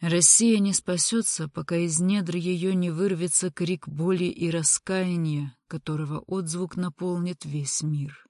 Россия не спасется, пока из недр ее не вырвется крик боли и раскаяния, которого отзвук наполнит весь мир.